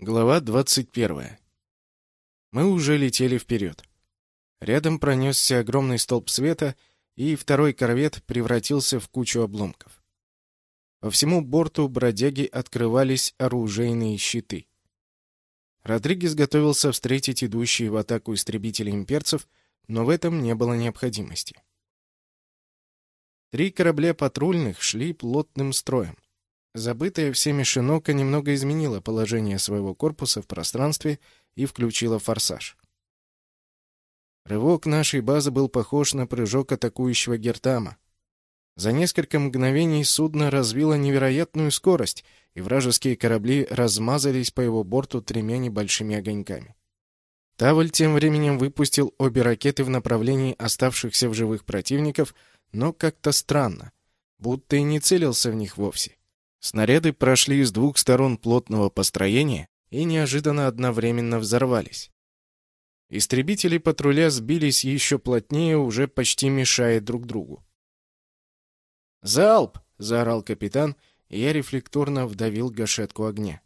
Глава 21. Мы уже летели вперед. Рядом пронесся огромный столб света, и второй корвет превратился в кучу обломков. По всему борту бродяги открывались оружейные щиты. Родригес готовился встретить идущие в атаку истребители имперцев, но в этом не было необходимости. Три корабля патрульных шли плотным строем. Забытая всеми шинока немного изменила положение своего корпуса в пространстве и включила форсаж. Рывок нашей базы был похож на прыжок атакующего Гертама. За несколько мгновений судно развило невероятную скорость, и вражеские корабли размазались по его борту тремя небольшими огоньками. Таваль тем временем выпустил обе ракеты в направлении оставшихся в живых противников, но как-то странно, будто и не целился в них вовсе. Снаряды прошли с двух сторон плотного построения и неожиданно одновременно взорвались. Истребители патруля сбились еще плотнее, уже почти мешая друг другу. «Залп!» — заорал капитан, и я рефлекторно вдавил гашетку огня.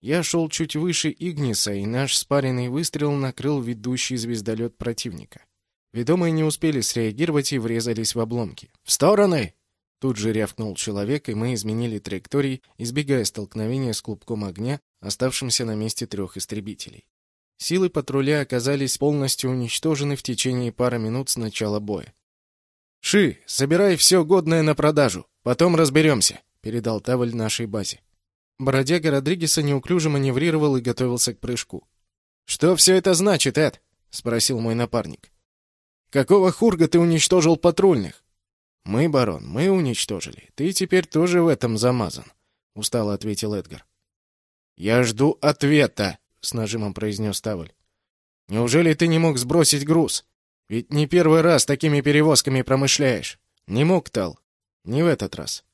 Я шел чуть выше Игниса, и наш спаренный выстрел накрыл ведущий звездолет противника. Ведомые не успели среагировать и врезались в обломки. «В стороны!» Тут же рявкнул человек, и мы изменили траектории, избегая столкновения с клубком огня, оставшимся на месте трех истребителей. Силы патруля оказались полностью уничтожены в течение пары минут с начала боя. «Ши, собирай все годное на продажу, потом разберемся», — передал Таваль нашей базе. Бродяга Родригеса неуклюже маневрировал и готовился к прыжку. «Что все это значит, Эд?» — спросил мой напарник. «Какого хурга ты уничтожил патрульных?» «Мы, барон, мы уничтожили. Ты теперь тоже в этом замазан», — устало ответил Эдгар. «Я жду ответа», — с нажимом произнес Тавль. «Неужели ты не мог сбросить груз? Ведь не первый раз такими перевозками промышляешь. Не мог, Тал. Не в этот раз.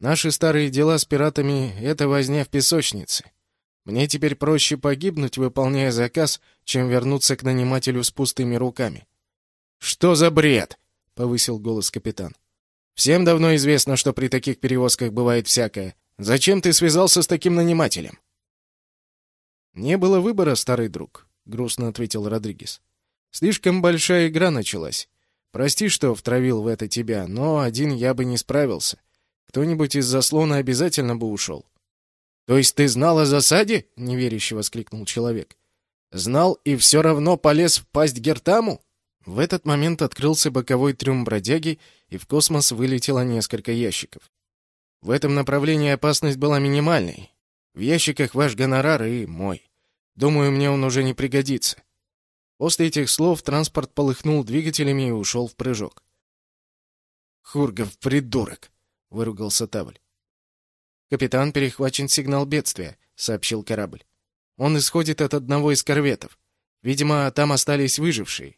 Наши старые дела с пиратами — это возня в песочнице. Мне теперь проще погибнуть, выполняя заказ, чем вернуться к нанимателю с пустыми руками». «Что за бред?» — повысил голос капитан. Всем давно известно, что при таких перевозках бывает всякое. Зачем ты связался с таким нанимателем? Не было выбора, старый друг, грустно ответил Родригес. Слишком большая игра началась. Прости, что втравил в это тебя, но один я бы не справился. Кто-нибудь из заслона обязательно бы ушел. То есть ты знал о засаде? неверяще воскликнул человек. Знал и все равно полез в пасть Гертаму? В этот момент открылся боковой трюм бродяги, и в космос вылетело несколько ящиков. В этом направлении опасность была минимальной. В ящиках ваш гонорар и мой. Думаю, мне он уже не пригодится. После этих слов транспорт полыхнул двигателями и ушел в прыжок. «Хургов, придурок!» — выругался Тавль. «Капитан, перехвачен сигнал бедствия», — сообщил корабль. «Он исходит от одного из корветов. Видимо, там остались выжившие.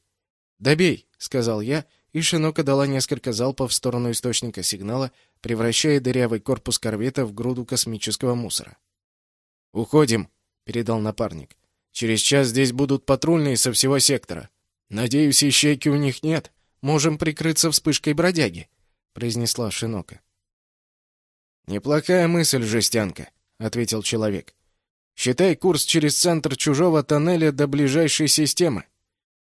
«Добей!» — сказал я, и Шинока дала несколько залпов в сторону источника сигнала, превращая дырявый корпус корвета в груду космического мусора. «Уходим!» — передал напарник. «Через час здесь будут патрульные со всего сектора. Надеюсь, ищейки у них нет. Можем прикрыться вспышкой бродяги», — произнесла Шинока. «Неплохая мысль, жестянка», — ответил человек. «Считай курс через центр чужого тоннеля до ближайшей системы.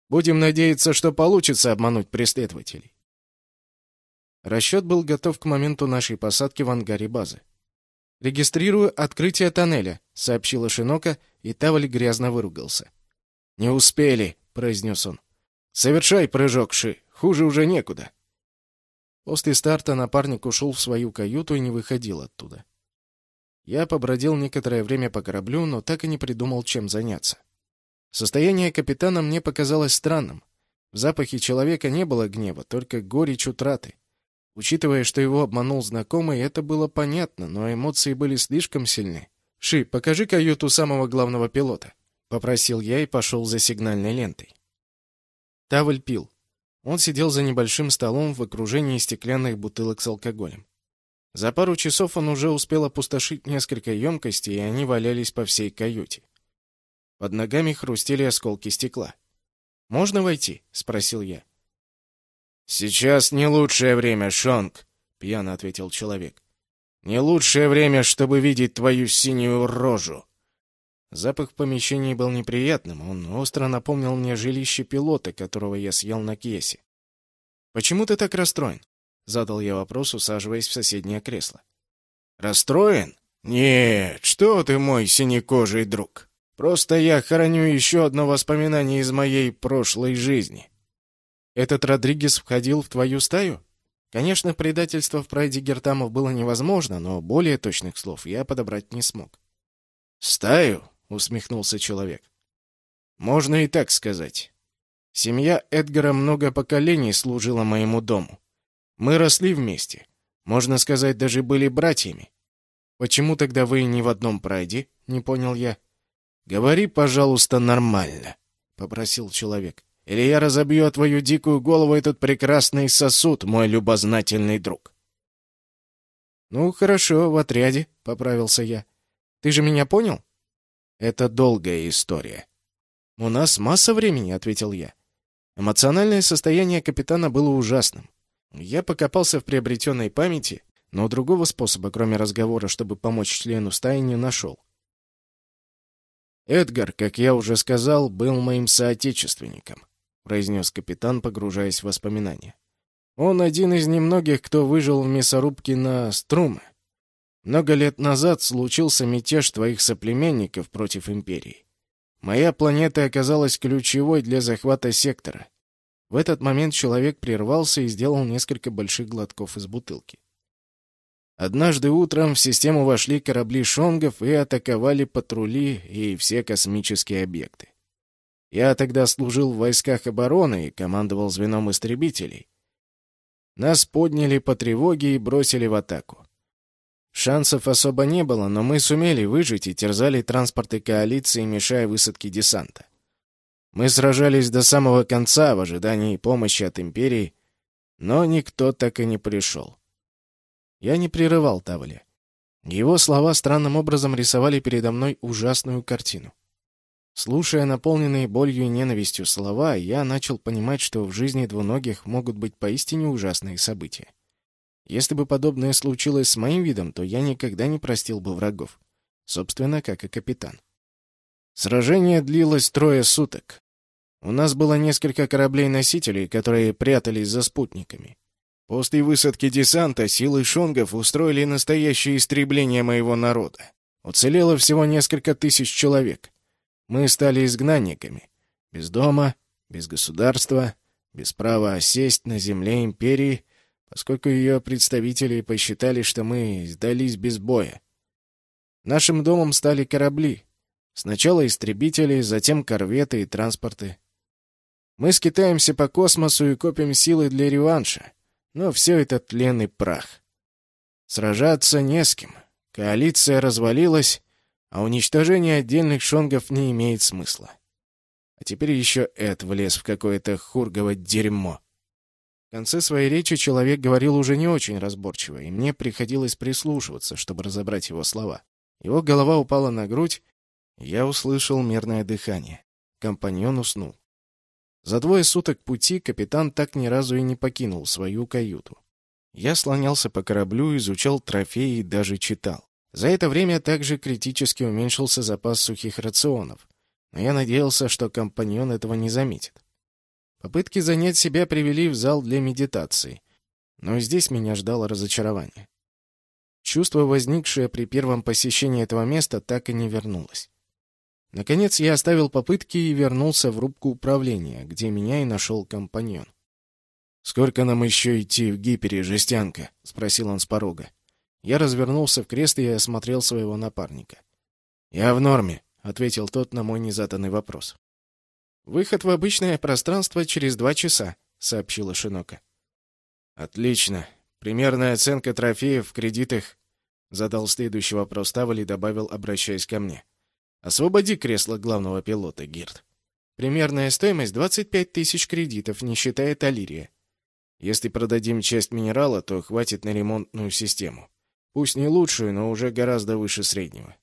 Будем надеяться, что получится обмануть преследователей. Расчет был готов к моменту нашей посадки в ангаре базы. «Регистрирую открытие тоннеля», — сообщила Шинока, и Таваль грязно выругался. «Не успели», — произнес он. «Совершай прыжок, Ши, хуже уже некуда». После старта напарник ушел в свою каюту и не выходил оттуда. Я побродил некоторое время по кораблю, но так и не придумал, чем заняться. Состояние капитана мне показалось странным. В запахе человека не было гнева, только горечь утраты. Учитывая, что его обманул знакомый, это было понятно, но эмоции были слишком сильны. «Ши, покажи каюту самого главного пилота», — попросил я и пошел за сигнальной лентой. Тавль пил. Он сидел за небольшим столом в окружении стеклянных бутылок с алкоголем. За пару часов он уже успел опустошить несколько емкостей, и они валялись по всей каюте. Под ногами хрустели осколки стекла. «Можно войти?» — спросил я. «Сейчас не лучшее время, Шонг», — пьяно ответил человек. «Не лучшее время, чтобы видеть твою синюю рожу. Запах в помещении был неприятным, он остро напомнил мне жилище пилота, которого я съел на Кьесе. «Почему ты так расстроен?» — задал я вопрос, усаживаясь в соседнее кресло. «Расстроен? Нет, что ты мой синекожий друг. Просто я храню еще одно воспоминание из моей прошлой жизни». «Этот Родригес входил в твою стаю?» Конечно, предательство в прайде Гертамов было невозможно, но более точных слов я подобрать не смог. «Стаю?» — усмехнулся человек. «Можно и так сказать. Семья Эдгара много поколений служила моему дому. Мы росли вместе. Можно сказать, даже были братьями. Почему тогда вы не в одном прайде? Не понял я. Говори, пожалуйста, нормально, попросил человек. Или я разобью твою дикую голову этот прекрасный сосуд, мой любознательный друг. Ну, хорошо, в отряде, поправился я. Ты же меня понял? Это долгая история. У нас масса времени, ответил я. Эмоциональное состояние капитана было ужасным. Я покопался в приобретенной памяти, но другого способа, кроме разговора, чтобы помочь члену стаи, не нашел. «Эдгар, как я уже сказал, был моим соотечественником», — произнес капитан, погружаясь в воспоминания. «Он один из немногих, кто выжил в мясорубке на Струме. Много лет назад случился мятеж твоих соплеменников против Империи. Моя планета оказалась ключевой для захвата сектора. В этот момент человек прервался и сделал несколько больших глотков из бутылки. Однажды утром в систему вошли корабли шонгов и атаковали патрули и все космические объекты. Я тогда служил в войсках обороны и командовал звеном истребителей. Нас подняли по тревоге и бросили в атаку. Шансов особо не было, но мы сумели выжить и терзали транспорты коалиции, мешая высадке десанта. Мы сражались до самого конца в ожидании помощи от Империи, но никто так и не пришел. Я не прерывал Тавли. Его слова странным образом рисовали передо мной ужасную картину. Слушая наполненные болью и ненавистью слова, я начал понимать, что в жизни двуногих могут быть поистине ужасные события. Если бы подобное случилось с моим видом, то я никогда не простил бы врагов. Собственно, как и капитан. Сражение длилось трое суток. У нас было несколько кораблей-носителей, которые прятались за спутниками. После высадки десанта силы шонгов устроили настоящее истребление моего народа. Уцелело всего несколько тысяч человек. Мы стали изгнанниками. Без дома, без государства, без права осесть на земле империи поскольку ее представители посчитали, что мы сдались без боя. Нашим домом стали корабли. Сначала истребители, затем корветы и транспорты. Мы скитаемся по космосу и копим силы для реванша, но все это тлен и прах. Сражаться не с кем. Коалиция развалилась, а уничтожение отдельных шонгов не имеет смысла. А теперь еще Эд влез в какое-то хургово дерьмо. В конце своей речи человек говорил уже не очень разборчиво, и мне приходилось прислушиваться, чтобы разобрать его слова. Его голова упала на грудь, и я услышал мерное дыхание. Компаньон уснул. За двое суток пути капитан так ни разу и не покинул свою каюту. Я слонялся по кораблю, изучал трофеи и даже читал. За это время также критически уменьшился запас сухих рационов, но я надеялся, что компаньон этого не заметит. Попытки занять себя привели в зал для медитации, но здесь меня ждало разочарование. Чувство, возникшее при первом посещении этого места, так и не вернулось. Наконец я оставил попытки и вернулся в рубку управления, где меня и нашел компаньон. «Сколько нам еще идти в гипере, жестянка?» — спросил он с порога. Я развернулся в кресле и осмотрел своего напарника. «Я в норме», — ответил тот на мой незаданный вопрос. «Выход в обычное пространство через два часа», — сообщила Шинока. «Отлично. Примерная оценка трофеев в кредитах?» Задал следующий вопрос Тавали и добавил, обращаясь ко мне. «Освободи кресло главного пилота, Гирд. Примерная стоимость — 25 тысяч кредитов, не считая Талирия. Если продадим часть минерала, то хватит на ремонтную систему. Пусть не лучшую, но уже гораздо выше среднего».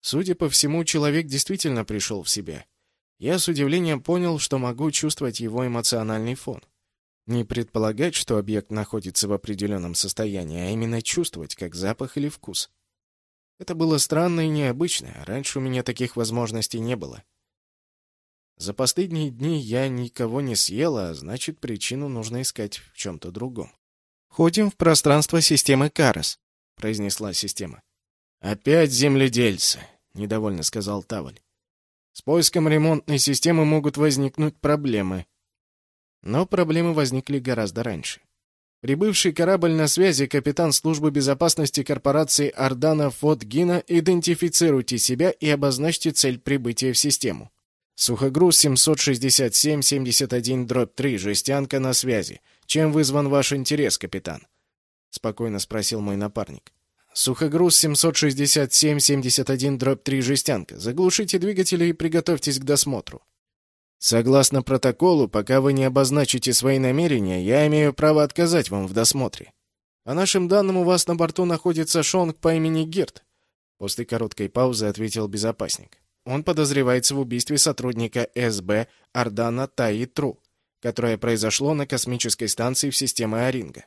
Судя по всему, человек действительно пришел в себя. Я с удивлением понял, что могу чувствовать его эмоциональный фон. Не предполагать, что объект находится в определенном состоянии, а именно чувствовать, как запах или вкус. Это было странно и необычно, раньше у меня таких возможностей не было. За последние дни я никого не съела, а значит, причину нужно искать в чем-то другом. «Ходим в пространство системы Карос», — произнесла система. «Опять земледельцы», — недовольно сказал Таваль. «С поиском ремонтной системы могут возникнуть проблемы». Но проблемы возникли гораздо раньше. Прибывший корабль на связи, капитан службы безопасности корпорации Ардана Фот Гина, идентифицируйте себя и обозначьте цель прибытия в систему. Сухогруз 767-71-3, жестянка на связи. Чем вызван ваш интерес, капитан? Спокойно спросил мой напарник. Сухогруз 767-71-3, жестянка. Заглушите двигатели и приготовьтесь к досмотру. Согласно протоколу, пока вы не обозначите свои намерения, я имею право отказать вам в досмотре. По нашим данным, у вас на борту находится Шонг по имени Гирт. После короткой паузы ответил безопасник. Он подозревается в убийстве сотрудника СБ Ардана Таи Тру, которое произошло на космической станции в системе Оринга.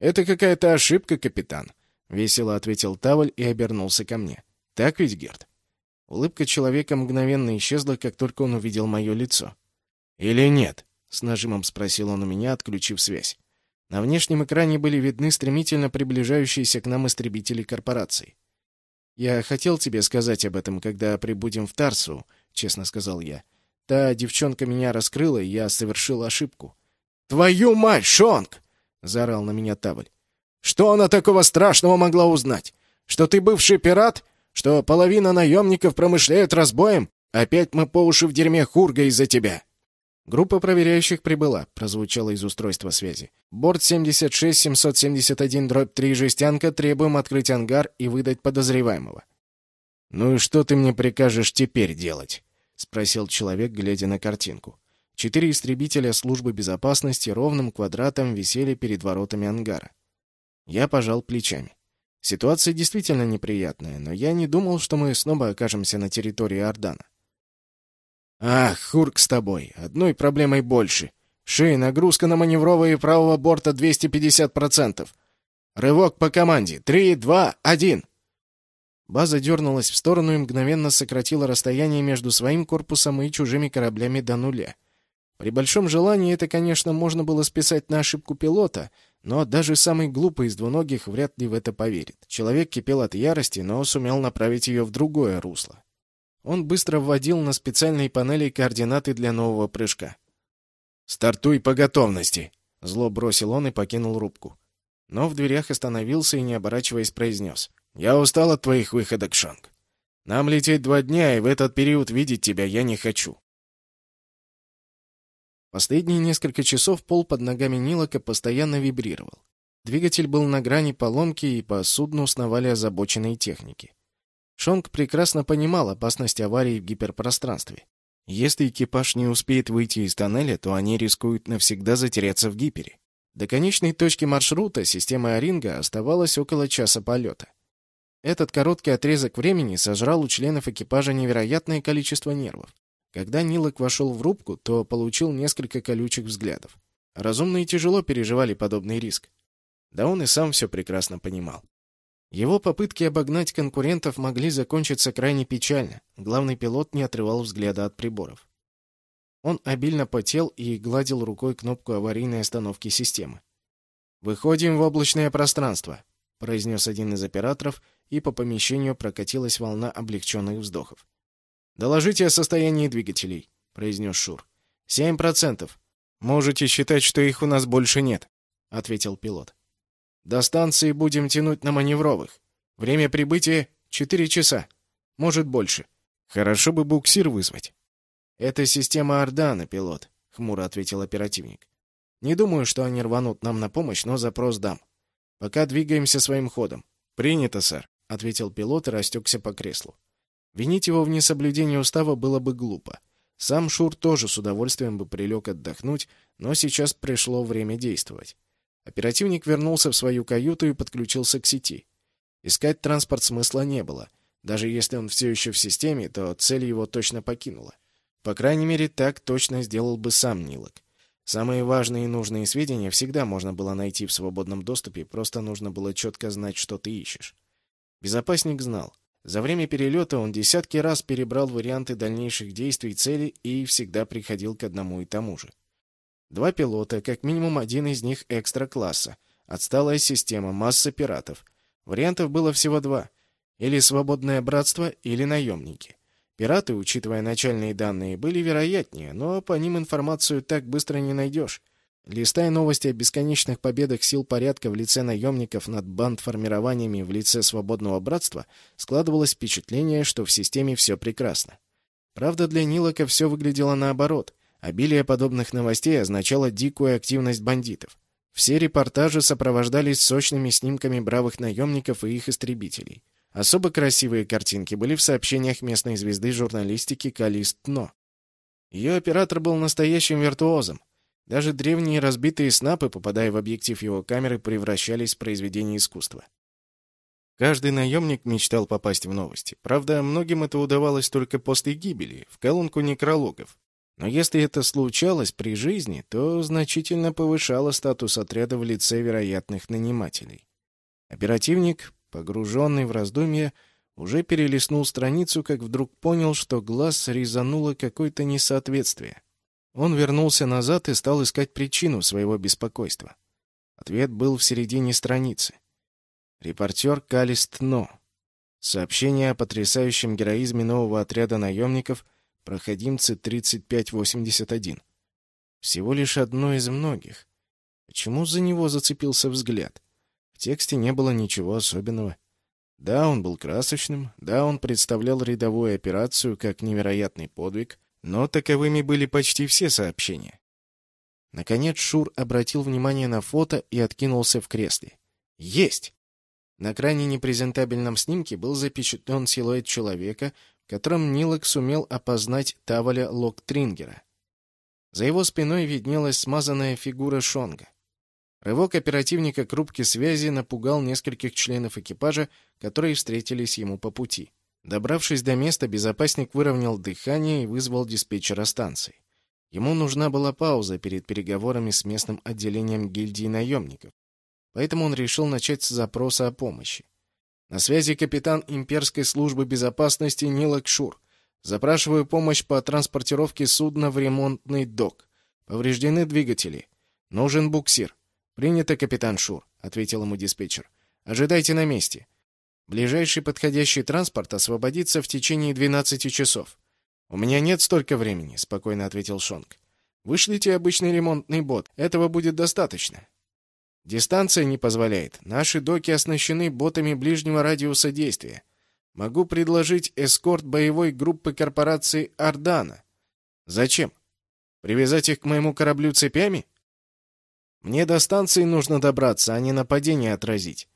«Это какая-то ошибка, капитан», — весело ответил Таваль и обернулся ко мне. «Так ведь, Герд?» Улыбка человека мгновенно исчезла, как только он увидел мое лицо. «Или нет?» — с нажимом спросил он у меня, отключив связь. На внешнем экране были видны стремительно приближающиеся к нам истребители корпорации. «Я хотел тебе сказать об этом, когда прибудем в Тарсу», — честно сказал я. «Та девчонка меня раскрыла, и я совершил ошибку». «Твою мать, Шонг!» — заорал на меня Таваль. «Что она такого страшного могла узнать? Что ты бывший пират? Что половина наемников промышляют разбоем? Опять мы по уши в дерьме Хурга из-за тебя!» «Группа проверяющих прибыла», — прозвучало из устройства связи. «Борт 76-771-3 жестянка, требуем открыть ангар и выдать подозреваемого». «Ну и что ты мне прикажешь теперь делать?» — спросил человек, глядя на картинку. Четыре истребителя службы безопасности ровным квадратом висели перед воротами ангара. Я пожал плечами. Ситуация действительно неприятная, но я не думал, что мы снова окажемся на территории Ордана. Ах, Хурк с тобой. Одной проблемой больше. Ши, нагрузка на маневровые правого борта 250%. Рывок по команде. Три, два, один. База дернулась в сторону и мгновенно сократила расстояние между своим корпусом и чужими кораблями до нуля. При большом желании это, конечно, можно было списать на ошибку пилота, но даже самый глупый из двуногих вряд ли в это поверит. Человек кипел от ярости, но сумел направить ее в другое русло. Он быстро вводил на специальной панели координаты для нового прыжка. «Стартуй по готовности!» Зло бросил он и покинул рубку. Но в дверях остановился и, не оборачиваясь, произнес. «Я устал от твоих выходок, Шанг. Нам лететь два дня, и в этот период видеть тебя я не хочу». Последние несколько часов пол под ногами Нилока постоянно вибрировал. Двигатель был на грани поломки, и по судну сновали озабоченные техники. Шонг прекрасно понимал опасность аварии в гиперпространстве. Если экипаж не успеет выйти из тоннеля, то они рискуют навсегда затеряться в гипере. До конечной точки маршрута системы Оринга оставалось около часа полета. Этот короткий отрезок времени сожрал у членов экипажа невероятное количество нервов. Когда Нилок вошел в рубку, то получил несколько колючих взглядов. Разумные тяжело переживали подобный риск. Да он и сам все прекрасно понимал. Его попытки обогнать конкурентов могли закончиться крайне печально. Главный пилот не отрывал взгляда от приборов. Он обильно потел и гладил рукой кнопку аварийной остановки системы. «Выходим в облачное пространство», — произнес один из операторов, и по помещению прокатилась волна облегченных вздохов. «Доложите о состоянии двигателей», — произнес Шур. «Семь процентов. Можете считать, что их у нас больше нет», — ответил пилот. До станции будем тянуть на маневровых. Время прибытия — четыре часа. Может, больше. Хорошо бы буксир вызвать. Это система Ордана, пилот, — хмуро ответил оперативник. Не думаю, что они рванут нам на помощь, но запрос дам. Пока двигаемся своим ходом. Принято, сэр, — ответил пилот и растекся по креслу. Винить его в несоблюдении устава было бы глупо. Сам Шур тоже с удовольствием бы прилег отдохнуть, но сейчас пришло время действовать. Оперативник вернулся в свою каюту и подключился к сети. Искать транспорт смысла не было. Даже если он все еще в системе, то цель его точно покинула. По крайней мере, так точно сделал бы сам Нилок. Самые важные и нужные сведения всегда можно было найти в свободном доступе, просто нужно было четко знать, что ты ищешь. Безопасник знал. За время перелета он десятки раз перебрал варианты дальнейших действий цели и всегда приходил к одному и тому же. Два пилота, как минимум один из них экстра-класса, отсталая система, масса пиратов. Вариантов было всего два. Или свободное братство, или наемники. Пираты, учитывая начальные данные, были вероятнее, но по ним информацию так быстро не найдешь. Листая новости о бесконечных победах сил порядка в лице наемников над бандформированиями в лице свободного братства, складывалось впечатление, что в системе все прекрасно. Правда, для Нилока все выглядело наоборот. Обилие подобных новостей означало дикую активность бандитов. Все репортажи сопровождались сочными снимками бравых наемников и их истребителей. Особо красивые картинки были в сообщениях местной звезды журналистики Калист Но. Ее оператор был настоящим виртуозом. Даже древние разбитые снапы, попадая в объектив его камеры, превращались в произведение искусства. Каждый наемник мечтал попасть в новости. Правда, многим это удавалось только после гибели, в колонку некрологов. Но если это случалось при жизни, то значительно повышало статус отряда в лице вероятных нанимателей. Оперативник, погруженный в раздумья, уже перелистнул страницу, как вдруг понял, что глаз резануло какое-то несоответствие. Он вернулся назад и стал искать причину своего беспокойства. Ответ был в середине страницы. Репортер Калист Но. Сообщение о потрясающем героизме нового отряда наемников «Проходимцы 3581». Всего лишь одно из многих. Почему за него зацепился взгляд? В тексте не было ничего особенного. Да, он был красочным, да, он представлял рядовую операцию как невероятный подвиг, но таковыми были почти все сообщения. Наконец Шур обратил внимание на фото и откинулся в кресле. Есть! На крайне непрезентабельном снимке был запечатлен силуэт человека, в котором Нилок сумел опознать Таваля Локтрингера. За его спиной виднелась смазанная фигура Шонга. Рывок оперативника к рубке связи напугал нескольких членов экипажа, которые встретились ему по пути. Добравшись до места, безопасник выровнял дыхание и вызвал диспетчера станции. Ему нужна была пауза перед переговорами с местным отделением гильдии наемников, поэтому он решил начать с запроса о помощи. На связи капитан имперской службы безопасности Нилак Шур. Запрашиваю помощь по транспортировке судна в ремонтный док. Повреждены двигатели. Нужен буксир. Принято, капитан Шур, ответил ему диспетчер. Ожидайте на месте. Ближайший подходящий транспорт освободится в течение 12 часов. У меня нет столько времени, спокойно ответил Шонг. Вышлите обычный ремонтный бот. Этого будет достаточно. Дистанция не позволяет. Наши доки оснащены ботами ближнего радиуса действия. Могу предложить эскорт боевой группы корпорации Ардана. Зачем? Привязать их к моему кораблю цепями? Мне до станции нужно добраться, а не нападение отразить.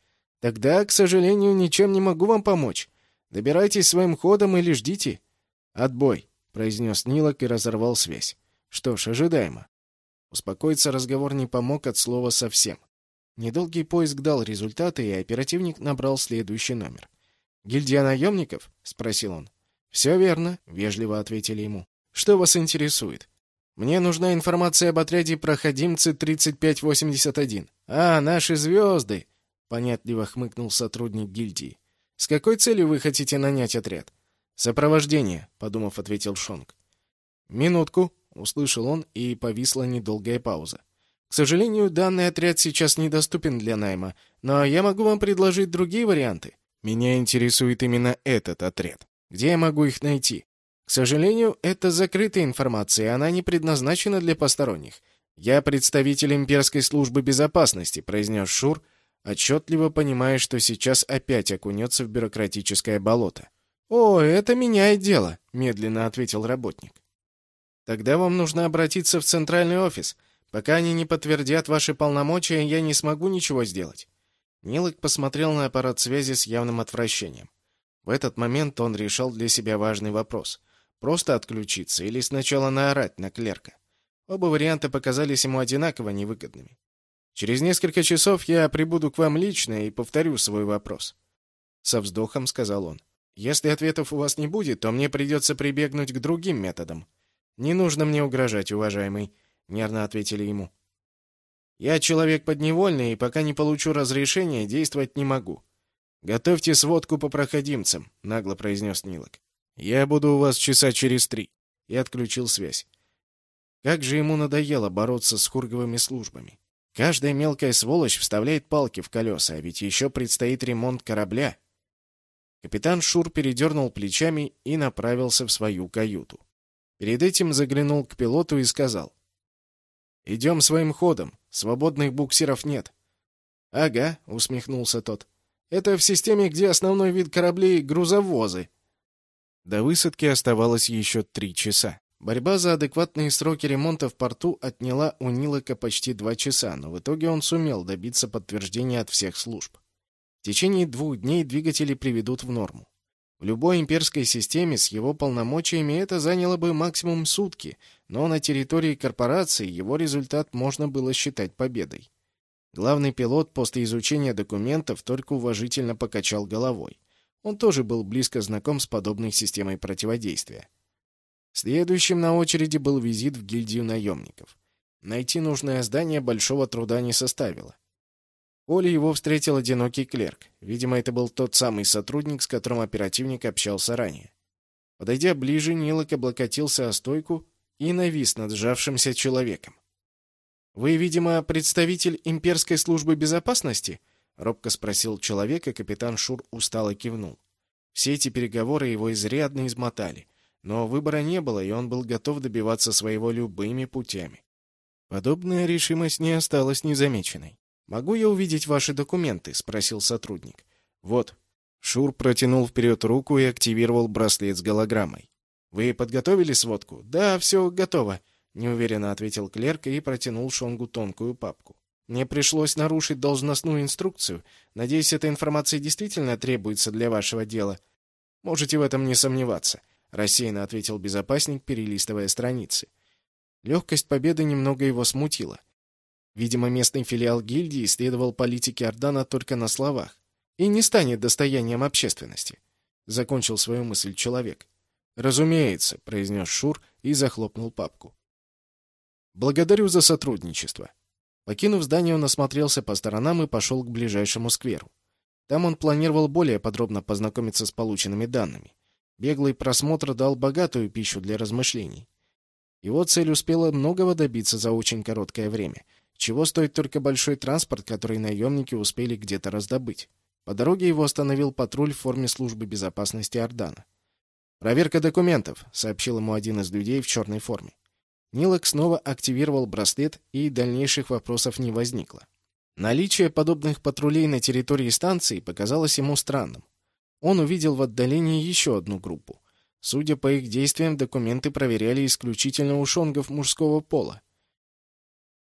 Тогда, к сожалению, ничем не могу вам помочь. Добирайтесь своим ходом или ждите. Отбой, произнес Нилок и разорвал связь. Что ж, ожидаемо. Успокоиться разговор не помог от слова совсем. Недолгий поиск дал результаты, и оперативник набрал следующий номер. «Гильдия наемников?» — спросил он. «Все верно», — вежливо ответили ему. «Что вас интересует?» «Мне нужна информация об отряде проходимцы 3581». «А, наши звезды!» Понятливо хмыкнул сотрудник гильдии. С какой целью вы хотите нанять отряд? Сопровождение, подумав, ответил Шонг. Минутку, услышал он, и повисла недолгая пауза. К сожалению, данный отряд сейчас недоступен для найма, но я могу вам предложить другие варианты. Меня интересует именно этот отряд. Где я могу их найти? К сожалению, это закрытая информация, она не предназначена для посторонних. Я представитель имперской службы безопасности, произнес Шур, отчетливо понимая, что сейчас опять окунется в бюрократическое болото. «О, это меняет дело», — медленно ответил работник. «Тогда вам нужно обратиться в центральный офис. Пока они не подтвердят ваши полномочия, я не смогу ничего сделать». Нилок посмотрел на аппарат связи с явным отвращением. В этот момент он решал для себя важный вопрос. Просто отключиться или сначала наорать на клерка. Оба варианта показались ему одинаково невыгодными. Через несколько часов я прибуду к вам лично и повторю свой вопрос. Со вздохом сказал он. Если ответов у вас не будет, то мне придется прибегнуть к другим методам. Не нужно мне угрожать, уважаемый, нервно ответили ему. Я человек подневольный и пока не получу разрешения, действовать не могу. «Готовьте сводку по проходимцам», — нагло произнес Нилок. «Я буду у вас часа через три». И отключил связь. Как же ему надоело бороться с хурговыми службами. Каждая мелкая сволочь вставляет палки в колеса, а ведь еще предстоит ремонт корабля. Капитан Шур передернул плечами и направился в свою каюту. Перед этим заглянул к пилоту и сказал. «Идем своим ходом. Свободных буксиров нет». «Ага», — усмехнулся тот. «Это в системе, где основной вид кораблей — грузовозы». До высадки оставалось еще три часа. Борьба за адекватные сроки ремонта в порту отняла у Нилока почти два часа, но в итоге он сумел добиться подтверждения от всех служб. В течение двух дней двигатели приведут в норму. В любой имперской системе с его полномочиями это заняло бы максимум сутки, но на территории корпорации его результат можно было считать победой. Главный пилот после изучения документов только уважительно покачал головой. Он тоже был близко знаком с подобной системой противодействия. Следующим на очереди был визит в гильдию наемников. Найти нужное здание большого труда не составило. Оля его встретил одинокий клерк. Видимо, это был тот самый сотрудник, с которым оперативник общался ранее. Подойдя ближе, Нилок облокотился о стойку и навис над сжавшимся человеком. «Вы, видимо, представитель имперской службы безопасности?» — робко спросил человек, и капитан Шур устало кивнул. Все эти переговоры его изрядно измотали. Но выбора не было, и он был готов добиваться своего любыми путями. Подобная решимость не осталась незамеченной. «Могу я увидеть ваши документы?» — спросил сотрудник. «Вот». Шур протянул вперед руку и активировал браслет с голограммой. «Вы подготовили сводку?» «Да, все готово», — неуверенно ответил клерк и протянул Шонгу тонкую папку. «Мне пришлось нарушить должностную инструкцию. Надеюсь, эта информация действительно требуется для вашего дела. Можете в этом не сомневаться рассеянно ответил безопасник, перелистывая страницы. Легкость победы немного его смутила. Видимо, местный филиал гильдии следовал политике Ордана только на словах и не станет достоянием общественности. Закончил свою мысль человек. «Разумеется», — произнес Шур и захлопнул папку. «Благодарю за сотрудничество». Покинув здание, он осмотрелся по сторонам и пошел к ближайшему скверу. Там он планировал более подробно познакомиться с полученными данными. Беглый просмотр дал богатую пищу для размышлений. Его цель успела многого добиться за очень короткое время, чего стоит только большой транспорт, который наемники успели где-то раздобыть. По дороге его остановил патруль в форме службы безопасности Ордана. «Проверка документов», — сообщил ему один из людей в черной форме. Нилок снова активировал браслет, и дальнейших вопросов не возникло. Наличие подобных патрулей на территории станции показалось ему странным он увидел в отдалении еще одну группу. Судя по их действиям, документы проверяли исключительно у шонгов мужского пола.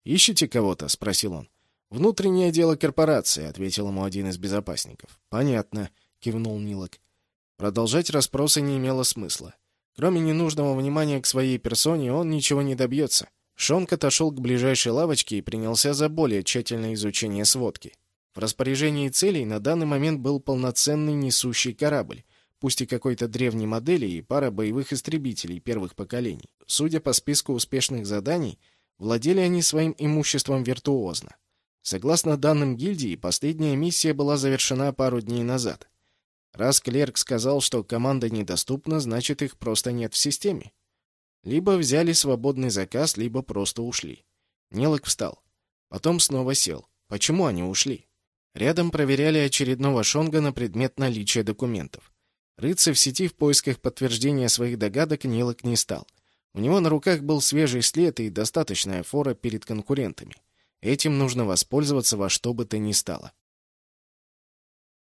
«Ищете кого-то?» — спросил он. «Внутреннее дело корпорации», — ответил ему один из безопасников. «Понятно», — кивнул Нилок. Продолжать расспросы не имело смысла. Кроме ненужного внимания к своей персоне, он ничего не добьется. Шонг отошел к ближайшей лавочке и принялся за более тщательное изучение сводки. В распоряжении целей на данный момент был полноценный несущий корабль, пусть и какой-то древней модели и пара боевых истребителей первых поколений. Судя по списку успешных заданий, владели они своим имуществом виртуозно. Согласно данным гильдии, последняя миссия была завершена пару дней назад. Раз клерк сказал, что команда недоступна, значит их просто нет в системе. Либо взяли свободный заказ, либо просто ушли. Нелок встал. Потом снова сел. Почему они ушли? Рядом проверяли очередного шонга на предмет наличия документов. Рыться в сети в поисках подтверждения своих догадок Нилок не стал. У него на руках был свежий след и достаточная фора перед конкурентами. Этим нужно воспользоваться во что бы то ни стало.